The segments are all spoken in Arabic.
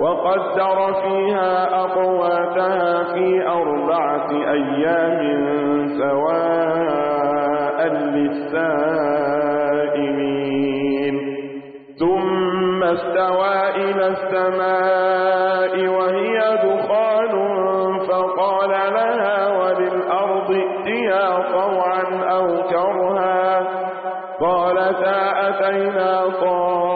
وقدر فيها أقواتها في أربعة أيام سواء للسائمين ثم استوى إلى السماء وهي دخان فقال لها وللأرض ائتيا طوعا أو كرها. قالتا أتينا طوعا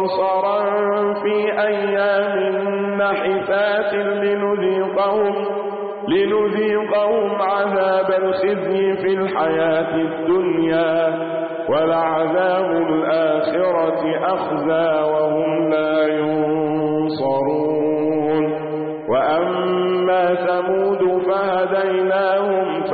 مبصرا في أيام نحفات لنذيقهم لنذيقهم عذاب الخزي في الحياة الدنيا ولعذاب الآخرة أخزى وهم لا ينصرون. وأما ثمود فهدينا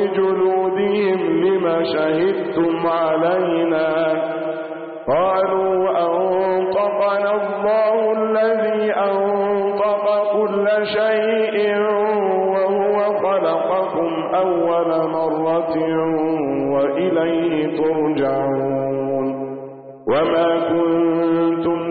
بجلودهم لما شهدتم علينا قالوا أنطقنا الله الذي أنطق كل شيء وهو خلقكم أول مرة وإليه ترجعون وما كنت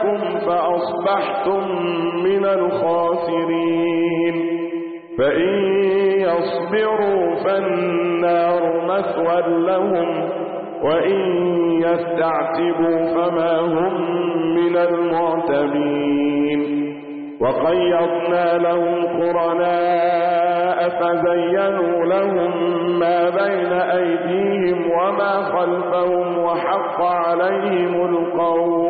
لكم فَأَصْبَحْتُمْ مِنَ الْخَاسِرِينَ فَإِنْ يَصْبِرُوا فَالنَّارُ مَثْوًى لَهُمْ وَإِنْ يَسْتَعْتِبُوا فَمَا هُمْ مِنَ الْمُعْتَبِينَ وَقَيَّضْنَا لَهُمْ قُرَنَاءَ فَزَيَّنُوا لَهُم مَّا بَيْنَ أَيْدِيهِمْ وَمَا خَلْفَهُمْ وَحَقَّ عَلَيْهِمُ الْقَوْلُ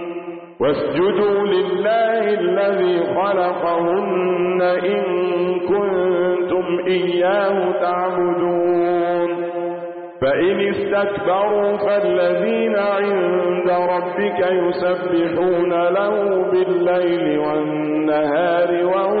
واسجدوا لله الذي خلقهن إن كنتم إياه تعبدون. فإن استكبروا فالذين عند ربك يسبحون له بالليل والنهار وهو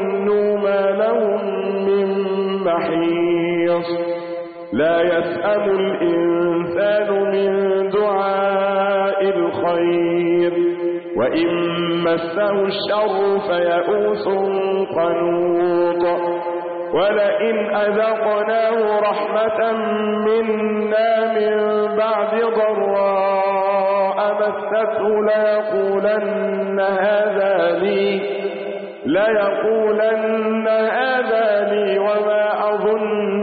لا يسأم الإنسان من دعاء الخير. وإن مسه الشر فيأوس قنوط. ولئن أذقناه رحمة منا من بعد ضراء مسته ليقولن هذا لي ليقولن هذا لي وما أظن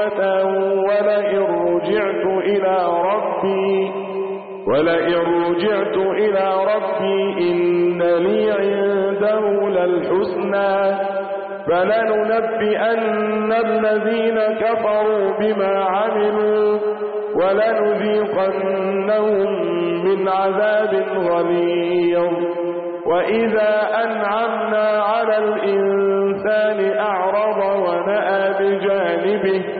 رحمة ولئن رجعت إلى ربي ولئن رجعت إلى ربي إن لي عنده للحسنى. فلننبئن الذين كفروا بما عملوا ولنذيقنهم من عذاب غليظ. وإذا أنعمنا على الإنسان أعرض ونأى بجانبه